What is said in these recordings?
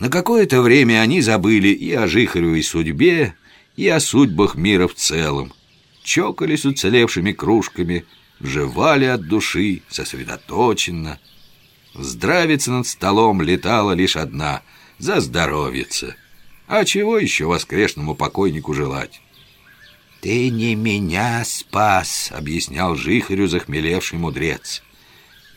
На какое-то время они забыли и о Жихаревой судьбе, и о судьбах мира в целом. Чокались уцелевшими кружками, вживали от души, сосредоточенно. Здравица над столом летала лишь одна — за здоровьице. А чего еще воскресному покойнику желать? «Ты не меня спас», — объяснял Жихарю захмелевший мудрец.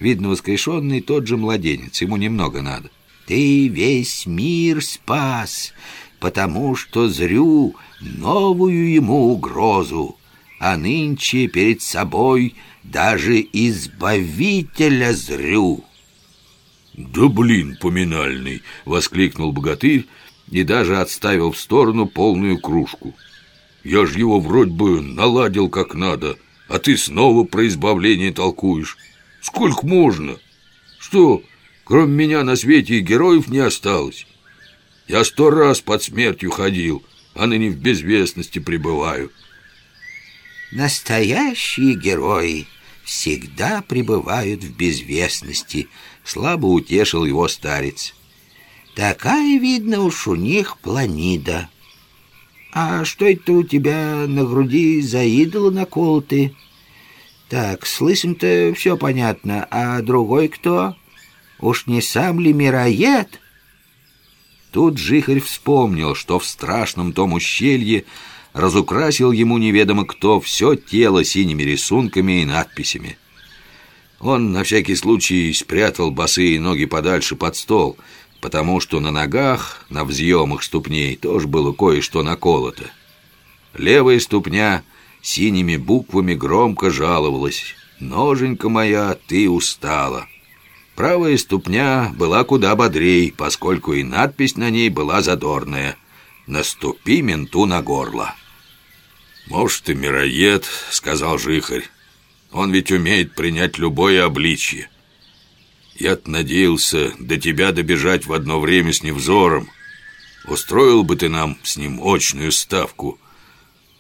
Видно, воскрешенный тот же младенец, ему немного надо. «Ты весь мир спас, потому что зрю новую ему угрозу, а нынче перед собой даже избавителя зрю». «Да блин, поминальный!» — воскликнул богатырь и даже отставил в сторону полную кружку. Я ж его вроде бы наладил как надо, а ты снова про избавление толкуешь. Сколько можно? Что, кроме меня на свете и героев не осталось? Я сто раз под смертью ходил, а ныне в безвестности пребываю. Настоящие герои всегда пребывают в безвестности, слабо утешил его старец. Такая, видно, уж у них планида. «А что это у тебя на груди за идолы наколоты?» «Так, слышим-то все понятно, а другой кто? Уж не сам ли мироед?» Тут Жихарь вспомнил, что в страшном том ущелье разукрасил ему неведомо кто все тело синими рисунками и надписями. Он на всякий случай спрятал босые ноги подальше под стол — потому что на ногах, на взъемах ступней, тоже было кое-что наколото. Левая ступня синими буквами громко жаловалась. «Ноженька моя, ты устала». Правая ступня была куда бодрей, поскольку и надпись на ней была задорная. «Наступи менту на горло». «Может, и мироед», — сказал Жихарь. «Он ведь умеет принять любое обличье. Я-то надеялся до тебя добежать в одно время с Невзором. Устроил бы ты нам с ним очную ставку.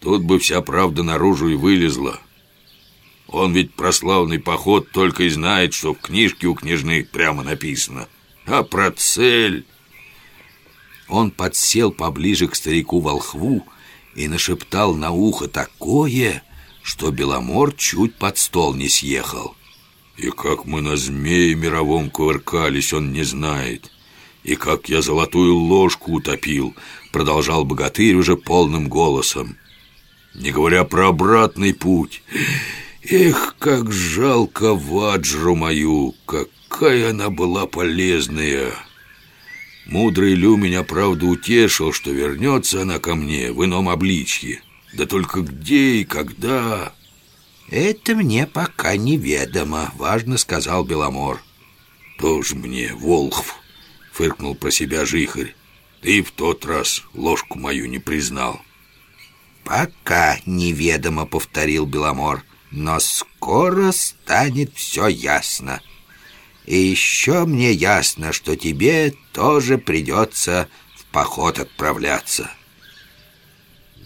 Тут бы вся правда наружу и вылезла. Он ведь про славный поход только и знает, что в книжке у княжны прямо написано. А про цель... Он подсел поближе к старику Волхву и нашептал на ухо такое, что Беломор чуть под стол не съехал. И как мы на змее мировом кувыркались, он не знает. И как я золотую ложку утопил, продолжал богатырь уже полным голосом. Не говоря про обратный путь. Эх, как жалко ваджру мою, какая она была полезная. Мудрый Лю меня, правда, утешил, что вернется она ко мне в ином обличье. Да только где и когда... «Это мне пока неведомо», — важно сказал Беломор. «Тоже мне, Волхв», — фыркнул про себя Жихарь. «Ты в тот раз ложку мою не признал». «Пока неведомо», — повторил Беломор. «Но скоро станет все ясно. И еще мне ясно, что тебе тоже придется в поход отправляться».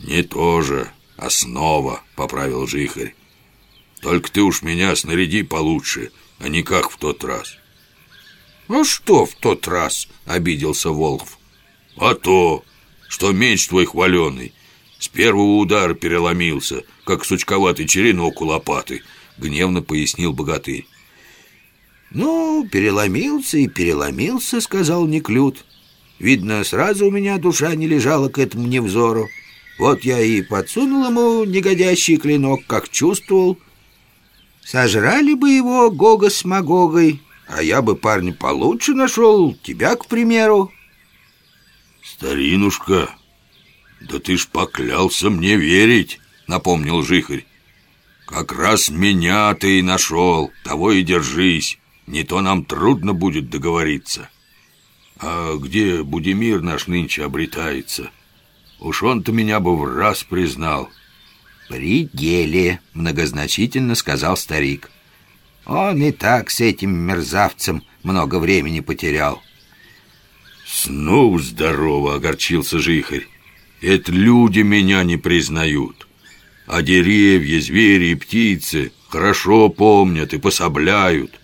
«Не тоже, а снова», — поправил Жихарь. Только ты уж меня снаряди получше, а не как в тот раз. Ну что в тот раз? Обиделся Волхв. А то, что меч твой хваленый с первого удара переломился, как сучковатый черенок у лопаты, гневно пояснил богатырь. «Ну, переломился и переломился», — сказал Неклюд. «Видно, сразу у меня душа не лежала к этому невзору. Вот я и подсунул ему негодящий клинок, как чувствовал, Сожрали бы его Гога с Магогой, а я бы парня получше нашел, тебя, к примеру. Старинушка, да ты ж поклялся мне верить, напомнил Жихарь. Как раз меня ты и нашел, того и держись, не то нам трудно будет договориться. А где Будимир наш нынче обретается? Уж он-то меня бы в раз признал. «При деле», — многозначительно сказал старик. «Он и так с этим мерзавцем много времени потерял». «Снова здорово!» — огорчился Жихарь. «Это люди меня не признают. А деревья, звери и птицы хорошо помнят и пособляют».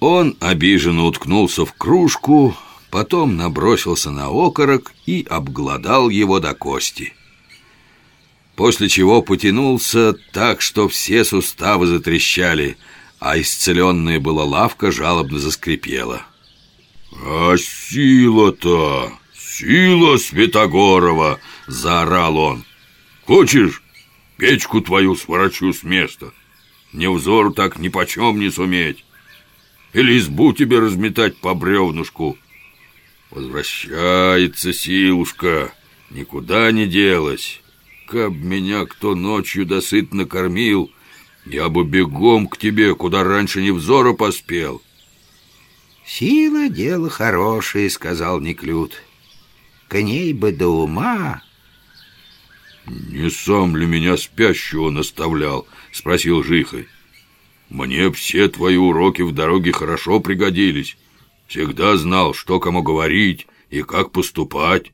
Он обиженно уткнулся в кружку, потом набросился на окорок и обглодал его до кости. После чего потянулся так, что все суставы затрещали, а исцеленная была лавка жалобно заскрипела. «А сила-то, сила Святогорова!» — заорал он. «Хочешь, печку твою сворачу с места? Невзор так ни почем не суметь. Или избу тебе разметать по бревнушку?» Возвращается силушка, никуда не делась. Каб меня кто ночью досытно кормил, я бы бегом к тебе, куда раньше не взора поспел. Сила — дело хорошее, — сказал Неклюд. К ней бы до ума. Не сам ли меня спящего наставлял? — спросил Жихой. Мне все твои уроки в дороге хорошо пригодились. Всегда знал, что кому говорить и как поступать.